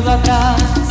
pela